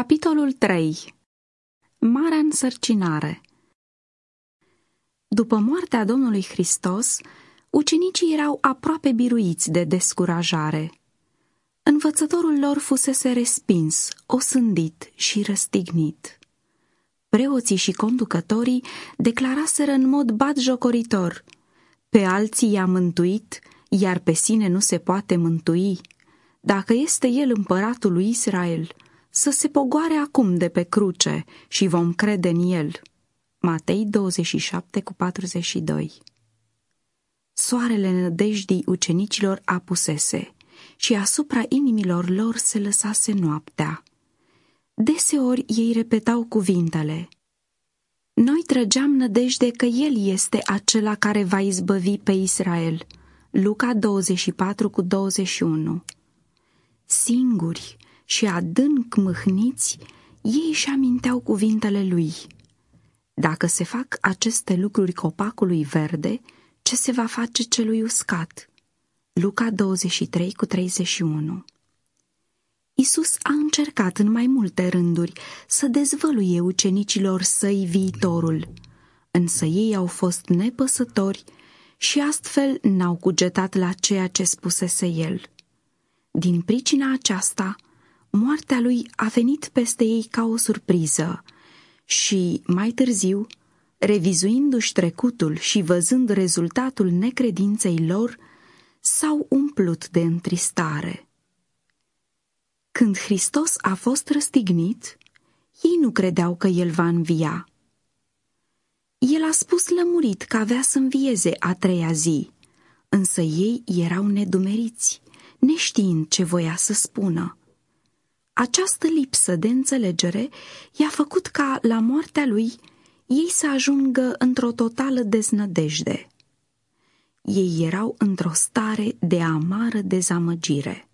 Capitolul 3 Marea însărcinare După moartea Domnului Hristos, ucenicii erau aproape biruiți de descurajare. Învățătorul lor fusese respins, osândit și răstignit. Preoții și conducătorii declaraseră în mod batjocoritor, pe alții i-a mântuit, iar pe sine nu se poate mântui. Dacă este el împăratul lui Israel, să se pogoare acum de pe cruce și vom crede în el. Matei 27 cu 42 Soarele nădejdii ucenicilor apusese și asupra inimilor lor se lăsase noaptea. Deseori ei repetau cuvintele. Noi trăgeam nădejde că El este acela care va izbăvi pe Israel. Luca 24 cu 21 Singuri, și adânc mâhniți, ei își aminteau cuvintele lui. Dacă se fac aceste lucruri copacului verde, ce se va face celui uscat? Luca 23 cu 31 Isus a încercat în mai multe rânduri să dezvăluie ucenicilor săi viitorul, însă ei au fost nepăsători și astfel n-au cugetat la ceea ce spusese el. Din pricina aceasta, moartea lui a venit peste ei ca o surpriză și, mai târziu, revizuindu-și trecutul și văzând rezultatul necredinței lor, s-au umplut de întristare. Când Hristos a fost răstignit, ei nu credeau că El va învia. El a spus lămurit că avea să învieze a treia zi, însă ei erau nedumeriți, neștiind ce voia să spună. Această lipsă de înțelegere i-a făcut ca, la moartea lui, ei să ajungă într-o totală deznădejde. Ei erau într-o stare de amară dezamăgire.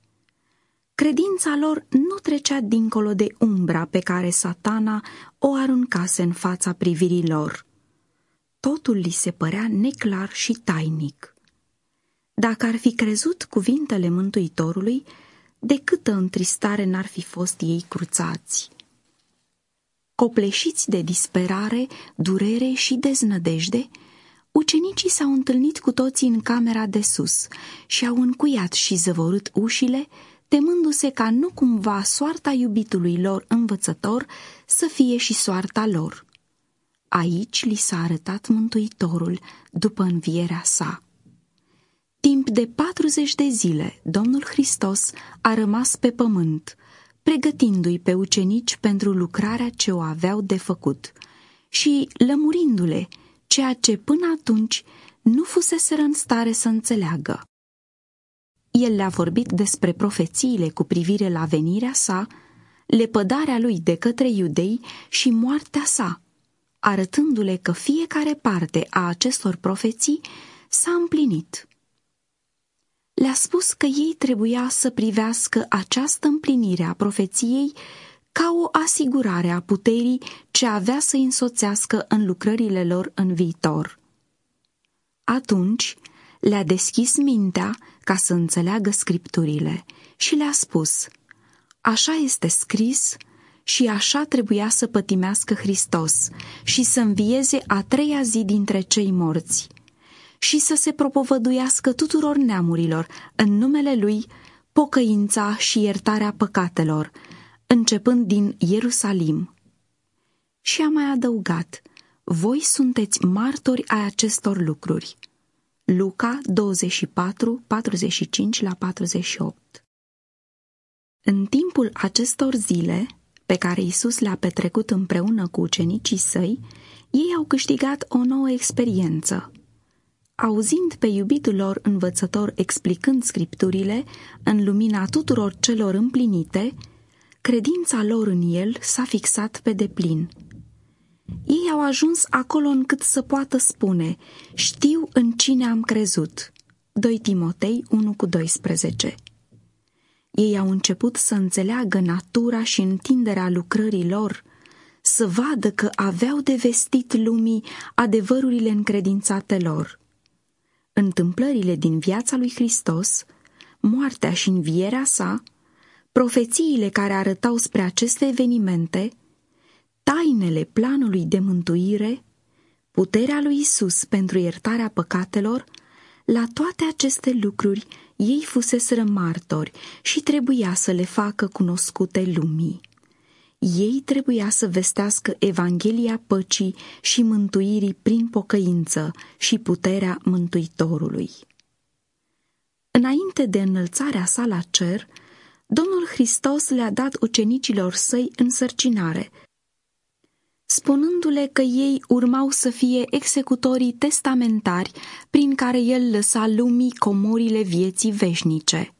Credința lor nu trecea dincolo de umbra pe care satana o aruncase în fața privirii lor. Totul li se părea neclar și tainic. Dacă ar fi crezut cuvintele Mântuitorului, de câtă întristare n-ar fi fost ei cruțați. Copleșiți de disperare, durere și deznădejde, ucenicii s-au întâlnit cu toții în camera de sus și au încuiat și zăvorât ușile, temându-se ca nu cumva soarta iubitului lor învățător să fie și soarta lor. Aici li s-a arătat Mântuitorul după învierea sa. Timp de 40 de zile, Domnul Hristos a rămas pe pământ, pregătindu-i pe ucenici pentru lucrarea ce o aveau de făcut și lămurindu-le ceea ce până atunci nu fuseseră în stare să înțeleagă. El le-a vorbit despre profețiile cu privire la venirea sa, lepădarea lui de către iudei și moartea sa, arătându-le că fiecare parte a acestor profeții s-a împlinit le-a spus că ei trebuia să privească această împlinire a profeției ca o asigurare a puterii ce avea să însoțească în lucrările lor în viitor. Atunci le-a deschis mintea ca să înțeleagă scripturile și le-a spus, așa este scris și așa trebuia să pătimească Hristos și să învieze a treia zi dintre cei morți și să se propovăduiască tuturor neamurilor, în numele Lui, pocăința și iertarea păcatelor, începând din Ierusalim. Și a mai adăugat, voi sunteți martori ai acestor lucruri. Luca 24, 45 la 48 În timpul acestor zile, pe care Isus le-a petrecut împreună cu ucenicii săi, ei au câștigat o nouă experiență – Auzind pe iubitul lor învățător explicând scripturile în lumina tuturor celor împlinite, credința lor în el s-a fixat pe deplin. Ei au ajuns acolo încât să poată spune, știu în cine am crezut. 2 Timotei 1 cu 12 Ei au început să înțeleagă natura și întinderea lucrării lor, să vadă că aveau de vestit lumii adevărurile încredințate lor întâmplările din viața lui Hristos, moartea și învierea sa, profețiile care arătau spre aceste evenimente, tainele planului de mântuire, puterea lui Isus pentru iertarea păcatelor, la toate aceste lucruri ei fuseseră martori și trebuia să le facă cunoscute lumii. Ei trebuia să vestească Evanghelia păcii și mântuirii prin pocăință și puterea Mântuitorului. Înainte de înălțarea sa la cer, Domnul Hristos le-a dat ucenicilor săi însărcinare, spunându-le că ei urmau să fie executorii testamentari prin care el lăsa lumii comorile vieții veșnice.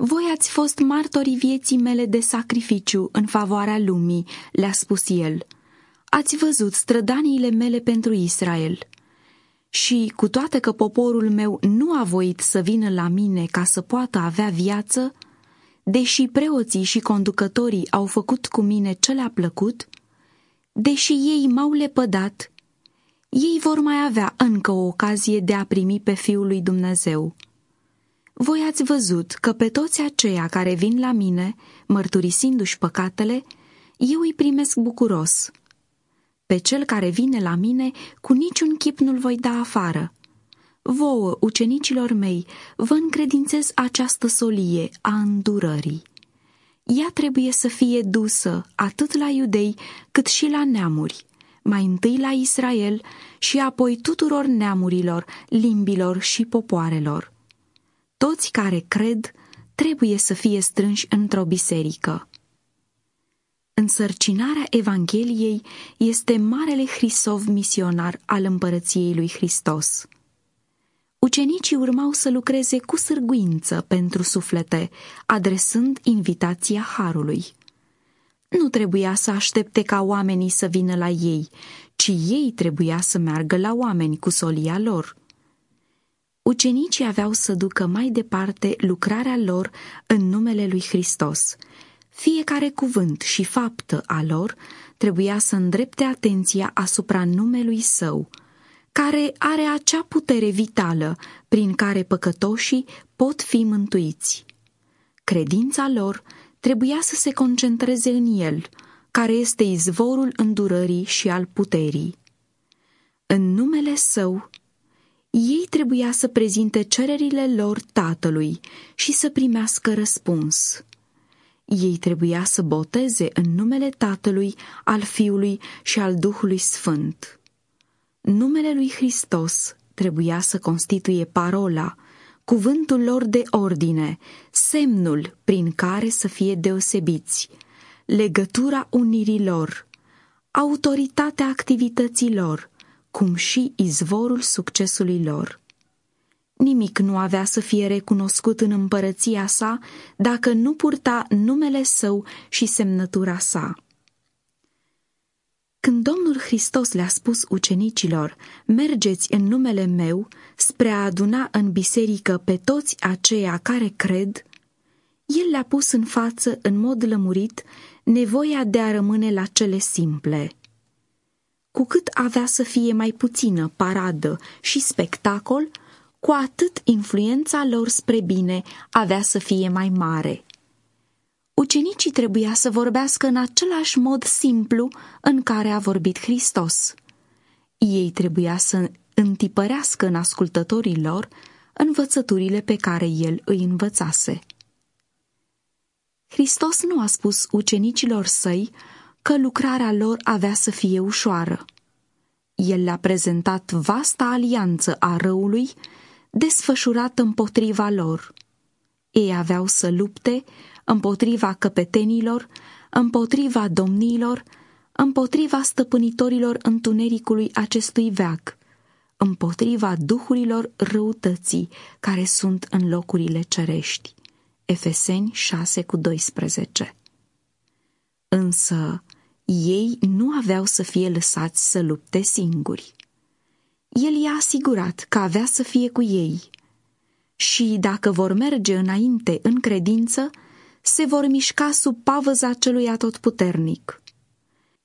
Voi ați fost martorii vieții mele de sacrificiu în favoarea lumii, le-a spus el. Ați văzut strădaniile mele pentru Israel. Și, cu toate că poporul meu nu a voit să vină la mine ca să poată avea viață, deși preoții și conducătorii au făcut cu mine ce le-a plăcut, deși ei m-au lepădat, ei vor mai avea încă o ocazie de a primi pe Fiul lui Dumnezeu. Voi ați văzut că pe toți aceia care vin la mine, mărturisindu-și păcatele, eu îi primesc bucuros. Pe cel care vine la mine, cu niciun chip nu-l voi da afară. Vouă, ucenicilor mei, vă încredințez această solie a îndurării. Ea trebuie să fie dusă atât la iudei cât și la neamuri, mai întâi la Israel și apoi tuturor neamurilor, limbilor și popoarelor. Toți care cred trebuie să fie strânși într-o biserică. Însărcinarea Evangheliei este marele Hrisov misionar al împărăției lui Hristos. Ucenicii urmau să lucreze cu sârguință pentru suflete, adresând invitația Harului. Nu trebuia să aștepte ca oamenii să vină la ei, ci ei trebuia să meargă la oameni cu solia lor. Ucenicii aveau să ducă mai departe lucrarea lor în numele lui Hristos. Fiecare cuvânt și faptă a lor trebuia să îndrepte atenția asupra numelui său – care are acea putere vitală prin care păcătoșii pot fi mântuiți. Credința lor trebuia să se concentreze în el, care este izvorul îndurării și al puterii. În numele său, ei trebuia să prezinte cererile lor tatălui și să primească răspuns. Ei trebuia să boteze în numele Tatălui, al Fiului și al Duhului Sfânt. Numele lui Hristos trebuia să constituie parola, cuvântul lor de ordine, semnul prin care să fie deosebiți, legătura unirii lor, autoritatea activității lor, cum și izvorul succesului lor. Nimic nu avea să fie recunoscut în împărăția sa dacă nu purta numele său și semnătura sa. Când Domnul Hristos le-a spus ucenicilor, mergeți în numele meu spre a aduna în biserică pe toți aceia care cred, el le-a pus în față, în mod lămurit, nevoia de a rămâne la cele simple. Cu cât avea să fie mai puțină paradă și spectacol, cu atât influența lor spre bine avea să fie mai mare ucenicii trebuia să vorbească în același mod simplu în care a vorbit Hristos. Ei trebuia să întipărească în ascultătorii lor învățăturile pe care el îi învățase. Hristos nu a spus ucenicilor săi că lucrarea lor avea să fie ușoară. El le-a prezentat vasta alianță a răului desfășurată împotriva lor. Ei aveau să lupte împotriva căpetenilor, împotriva domnilor, împotriva stăpânitorilor întunericului acestui veac, împotriva duhurilor răutății care sunt în locurile cerești. Efeseni 6 cu 12 Însă, ei nu aveau să fie lăsați să lupte singuri. El i-a asigurat că avea să fie cu ei și, dacă vor merge înainte în credință, se vor mișca sub pavăza celui atotputernic.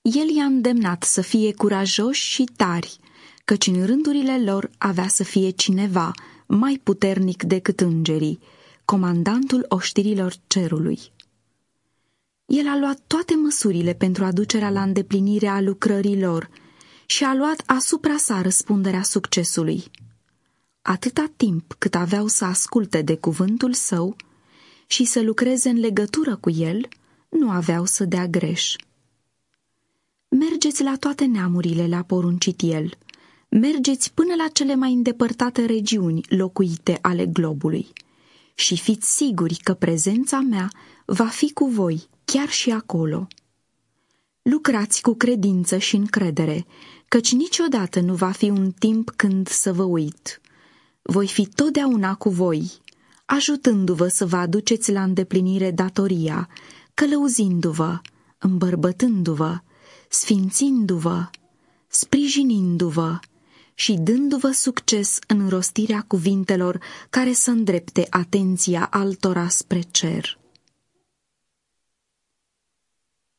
El i-a îndemnat să fie curajoși și tari, căci în rândurile lor avea să fie cineva mai puternic decât îngerii, comandantul oștirilor cerului. El a luat toate măsurile pentru aducerea la îndeplinire a lucrărilor și a luat asupra sa răspunderea succesului. Atâta timp cât aveau să asculte de cuvântul său și să lucreze în legătură cu el, nu aveau să dea greș. Mergeți la toate neamurile, le-a poruncit el. Mergeți până la cele mai îndepărtate regiuni locuite ale globului și fiți siguri că prezența mea va fi cu voi chiar și acolo. Lucrați cu credință și încredere, căci niciodată nu va fi un timp când să vă uit. Voi fi totdeauna cu voi, ajutându-vă să vă aduceți la îndeplinire datoria, călăuzindu-vă, îmbărbătându-vă, sfințindu-vă, sprijinindu-vă și dându-vă succes în rostirea cuvintelor care să îndrepte atenția altora spre cer.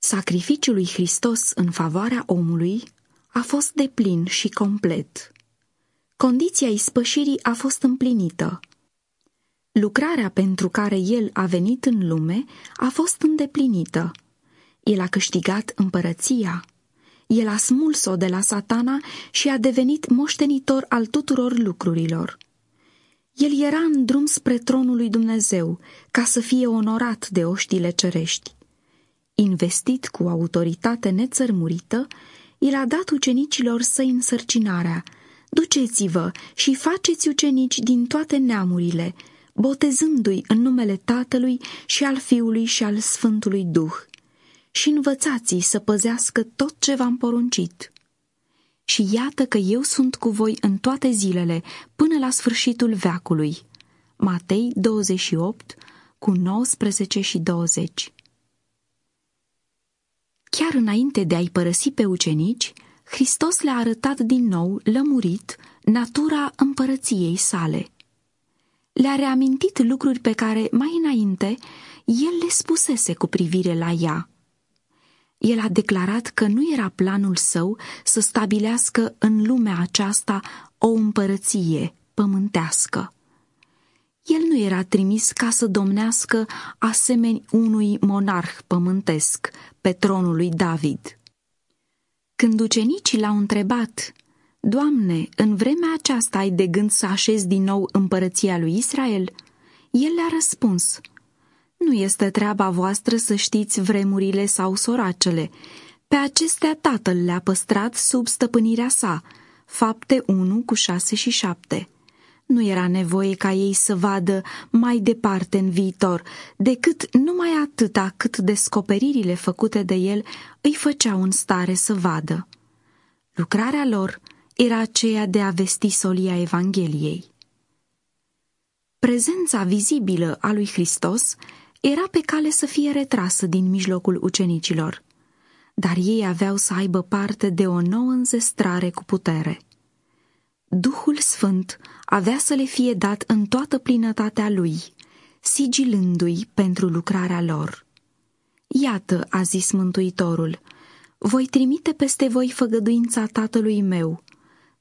Sacrificiul lui Hristos în favoarea omului a fost deplin și complet. Condiția ispășirii a fost împlinită. Lucrarea pentru care el a venit în lume a fost îndeplinită. El a câștigat împărăția. El a smuls-o de la satana și a devenit moștenitor al tuturor lucrurilor. El era în drum spre tronul lui Dumnezeu ca să fie onorat de oștile cerești. Investit cu autoritate nețărmurită, el a dat ucenicilor săi însărcinarea. Duceți-vă și faceți ucenici din toate neamurile, botezându-i în numele Tatălui și al Fiului și al Sfântului Duh. Și învățați-i să păzească tot ce v-am poruncit. Și iată că eu sunt cu voi în toate zilele, până la sfârșitul veacului. Matei 28, cu 19 și 20 Chiar înainte de a-i părăsi pe ucenici, Hristos le-a arătat din nou, lămurit, natura împărăției sale. Le-a reamintit lucruri pe care, mai înainte, el le spusese cu privire la ea. El a declarat că nu era planul său să stabilească în lumea aceasta o împărăție pământească. El nu era trimis ca să domnească asemeni unui monarh pământesc pe tronul lui David. Când ucenicii l-au întrebat, Doamne, în vremea aceasta ai de gând să așezi din nou împărăția lui Israel? El le-a răspuns, Nu este treaba voastră să știți vremurile sau soracele. Pe acestea tatăl le-a păstrat sub stăpânirea sa. Fapte 1 cu 6 și 7 nu era nevoie ca ei să vadă mai departe în viitor, decât numai atâta cât descoperirile făcute de el îi făceau în stare să vadă. Lucrarea lor era aceea de a vesti solia Evangheliei. Prezența vizibilă a lui Hristos era pe cale să fie retrasă din mijlocul ucenicilor, dar ei aveau să aibă parte de o nouă înzestrare cu putere. Duhul Sfânt avea să le fie dat în toată plinătatea lui, sigilându-i pentru lucrarea lor. Iată, a zis Mântuitorul, voi trimite peste voi făgăduința tatălui meu,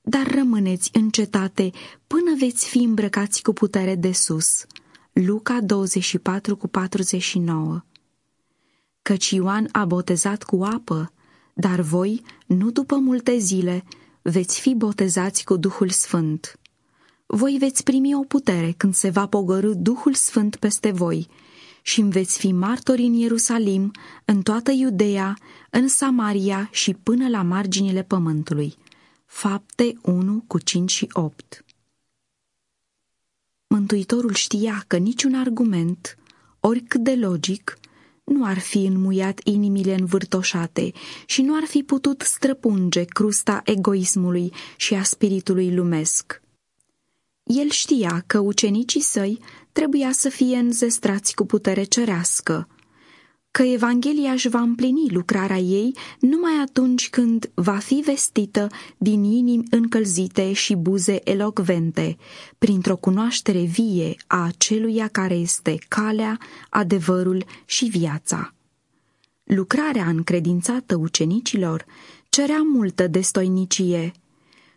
dar rămâneți în cetate până veți fi îmbrăcați cu putere de sus. Luca 24 cu 49 Căci Ioan a botezat cu apă, dar voi, nu după multe zile, veți fi botezați cu Duhul Sfânt. Voi veți primi o putere când se va pogorâ Duhul Sfânt peste voi și îmi veți fi martori în Ierusalim, în toată Iudeea, în Samaria și până la marginile pământului. Fapte 1 cu 5 și 8 Mântuitorul știa că niciun argument, oricât de logic, nu ar fi înmuiat inimile învârtoșate și nu ar fi putut străpunge crusta egoismului și a spiritului lumesc. El știa că ucenicii săi trebuia să fie înzestrați cu putere cerească, că Evanghelia își va împlini lucrarea ei numai atunci când va fi vestită din inimi încălzite și buze elocvente, printr-o cunoaștere vie a aceluia care este calea, adevărul și viața. Lucrarea încredințată ucenicilor cerea multă destoinicie.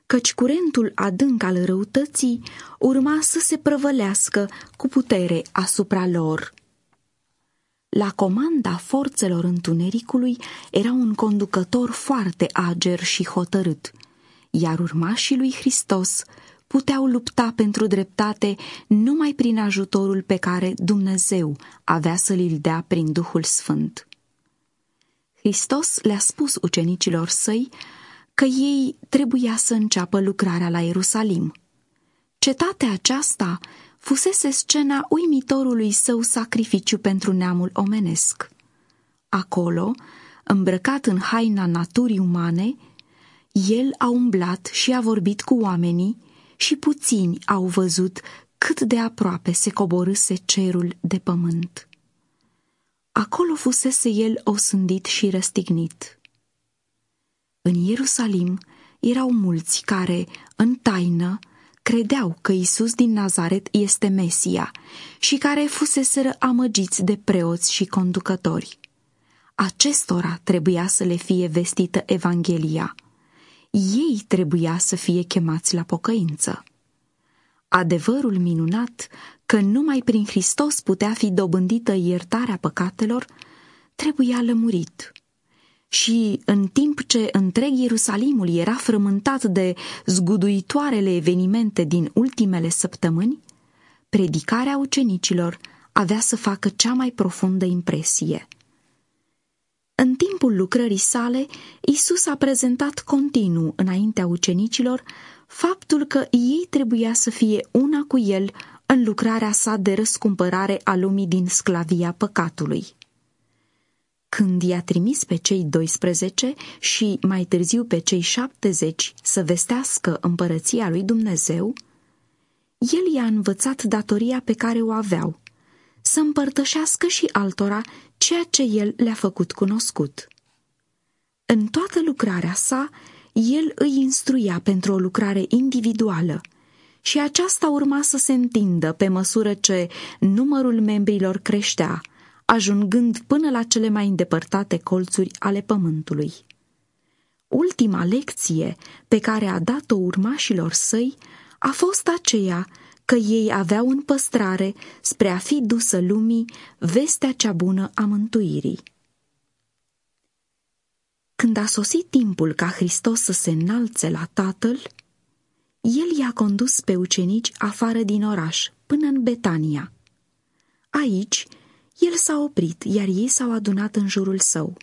căci curentul adânc al răutății urma să se prăvălească cu putere asupra lor. La comanda forțelor întunericului era un conducător foarte ager și hotărât, iar urmașii lui Hristos puteau lupta pentru dreptate numai prin ajutorul pe care Dumnezeu avea să-l dea prin Duhul Sfânt. Hristos le-a spus ucenicilor săi că ei trebuia să înceapă lucrarea la Ierusalim. Cetatea aceasta fusese scena uimitorului său sacrificiu pentru neamul omenesc. Acolo, îmbrăcat în haina naturii umane, el a umblat și a vorbit cu oamenii și puțini au văzut cât de aproape se coborâse cerul de pământ. Acolo fusese el osândit și răstignit. În Ierusalim erau mulți care, în taină, credeau că Isus din Nazaret este Mesia și care fuseseră amăgiți de preoți și conducători. Acestora trebuia să le fie vestită Evanghelia. Ei trebuia să fie chemați la pocăință. Adevărul minunat că numai prin Hristos putea fi dobândită iertarea păcatelor, trebuia lămurit. Și în timp ce întreg Ierusalimul era frământat de zguduitoarele evenimente din ultimele săptămâni, predicarea ucenicilor avea să facă cea mai profundă impresie. În timpul lucrării sale, Isus a prezentat continuu înaintea ucenicilor faptul că ei trebuia să fie una cu el în lucrarea sa de răscumpărare a lumii din sclavia păcatului. Când i-a trimis pe cei 12 și mai târziu pe cei 70 să vestească împărăția lui Dumnezeu, el i-a învățat datoria pe care o aveau, să împărtășească și altora ceea ce el le-a făcut cunoscut. În toată lucrarea sa, el îi instruia pentru o lucrare individuală și aceasta urma să se întindă pe măsură ce numărul membrilor creștea, ajungând până la cele mai îndepărtate colțuri ale pământului. Ultima lecție pe care a dat-o urmașilor săi a fost aceea că ei aveau în păstrare spre a fi dusă lumii vestea cea bună a mântuirii. Când a sosit timpul ca Hristos să se înalțe la Tatăl, el i-a condus pe ucenici afară din oraș, până în Betania. Aici, el s-a oprit, iar ei s-au adunat în jurul său.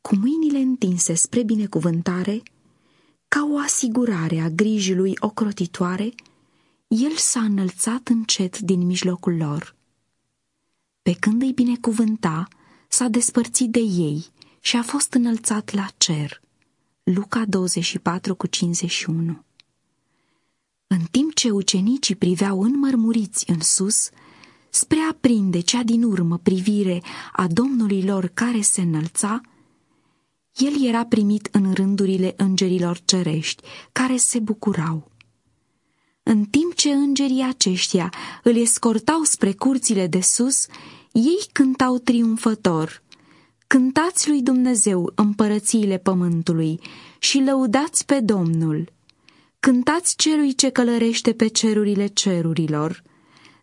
Cu mâinile întinse spre binecuvântare, ca o asigurare a grijii lui ocrotitoare, el s-a înălțat încet din mijlocul lor. Pe când îi binecuvânta, s-a despărțit de ei și a fost înălțat la cer. Luca 24 cu 51 În timp ce ucenicii priveau înmărmuriți în sus, spre a prinde cea din urmă privire a Domnului lor care se înălța, el era primit în rândurile îngerilor cerești, care se bucurau. În timp ce îngerii aceștia îl escortau spre curțile de sus, ei cântau triumfător. Cântați lui Dumnezeu împărățiile pământului și lăudați pe Domnul. Cântați celui ce călărește pe cerurile cerurilor.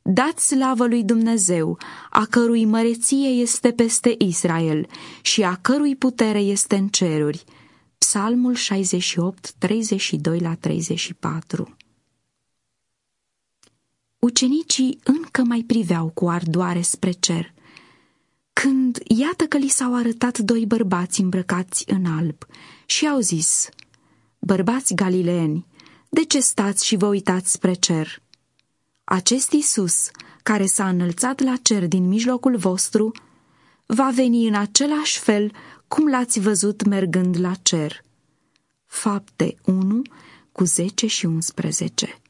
Dați slavă lui Dumnezeu, a cărui măreție este peste Israel și a cărui putere este în ceruri. Psalmul 68, 32 la 34 Ucenicii încă mai priveau cu ardoare spre cer, când iată că li s-au arătat doi bărbați îmbrăcați în alb și au zis, Bărbați galileeni, de ce stați și vă uitați spre cer? Acest Isus, care s-a înălțat la cer din mijlocul vostru, va veni în același fel cum l-ați văzut mergând la cer. Fapte 1 cu 10 și 11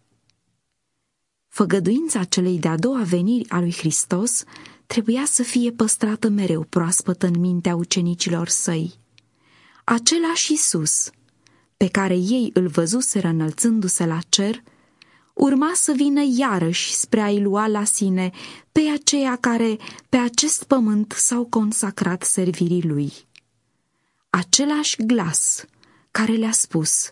Făgăduința celei de-a doua veniri a lui Hristos trebuia să fie păstrată mereu proaspătă în mintea ucenicilor săi. Același Isus, pe care ei îl văzuseră înălțându-se la cer, urma să vină iarăși spre a-i lua la sine pe aceia care pe acest pământ s-au consacrat servirii lui. Același glas care le-a spus,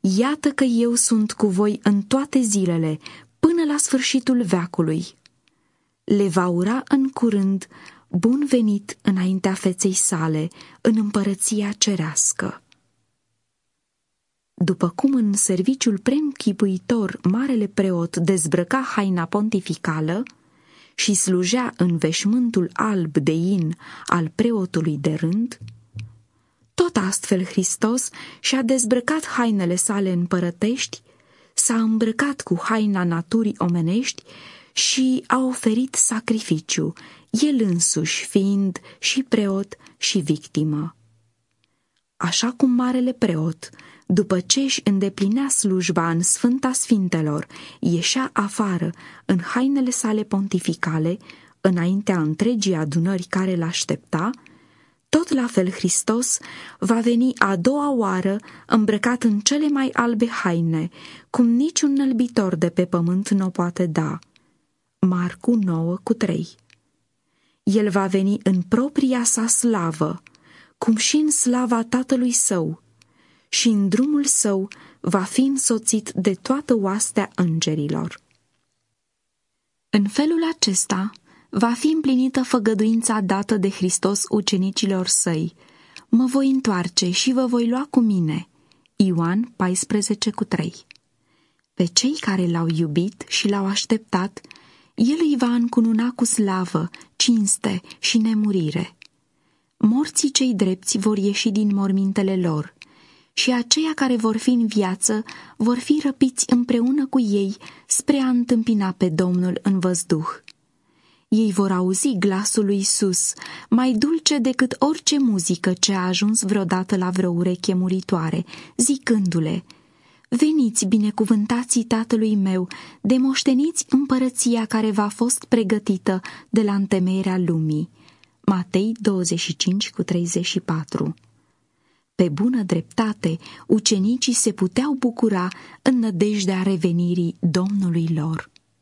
Iată că eu sunt cu voi în toate zilele, până la sfârșitul veacului. Le va ura în curând bun venit înaintea feței sale, în împărăția cerească. După cum în serviciul preînchipuitor marele preot dezbrăca haina pontificală și slujea în veșmântul alb de in al preotului de rând, tot astfel Hristos și-a dezbrăcat hainele sale împărătești, s-a îmbrăcat cu haina naturii omenești și a oferit sacrificiu, el însuși fiind și preot și victimă. Așa cum marele preot, după ce își îndeplinea slujba în Sfânta Sfintelor, ieșea afară în hainele sale pontificale, înaintea întregii adunări care l-aștepta, tot la fel Hristos va veni a doua oară îmbrăcat în cele mai albe haine, cum niciun nălbitor de pe pământ nu o poate da. Marcu 9 cu 3 El va veni în propria sa slavă, cum și în slava Tatălui Său, și în drumul său va fi însoțit de toată oastea îngerilor. În felul acesta va fi împlinită făgăduința dată de Hristos ucenicilor săi. Mă voi întoarce și vă voi lua cu mine. Ioan 14 cu 3 Pe cei care l-au iubit și l-au așteptat, el îi va încununa cu slavă, cinste și nemurire. Morții cei drepți vor ieși din mormintele lor și aceia care vor fi în viață vor fi răpiți împreună cu ei spre a întâmpina pe Domnul în văzduh. Ei vor auzi glasul lui Isus, mai dulce decât orice muzică ce a ajuns vreodată la vreo ureche muritoare, zicându-le, Veniți, binecuvântații tatălui meu, demoșteniți împărăția care v-a fost pregătită de la întemeierea lumii. Matei 25 cu 34 pe bună dreptate, ucenicii se puteau bucura în nădejdea revenirii Domnului lor.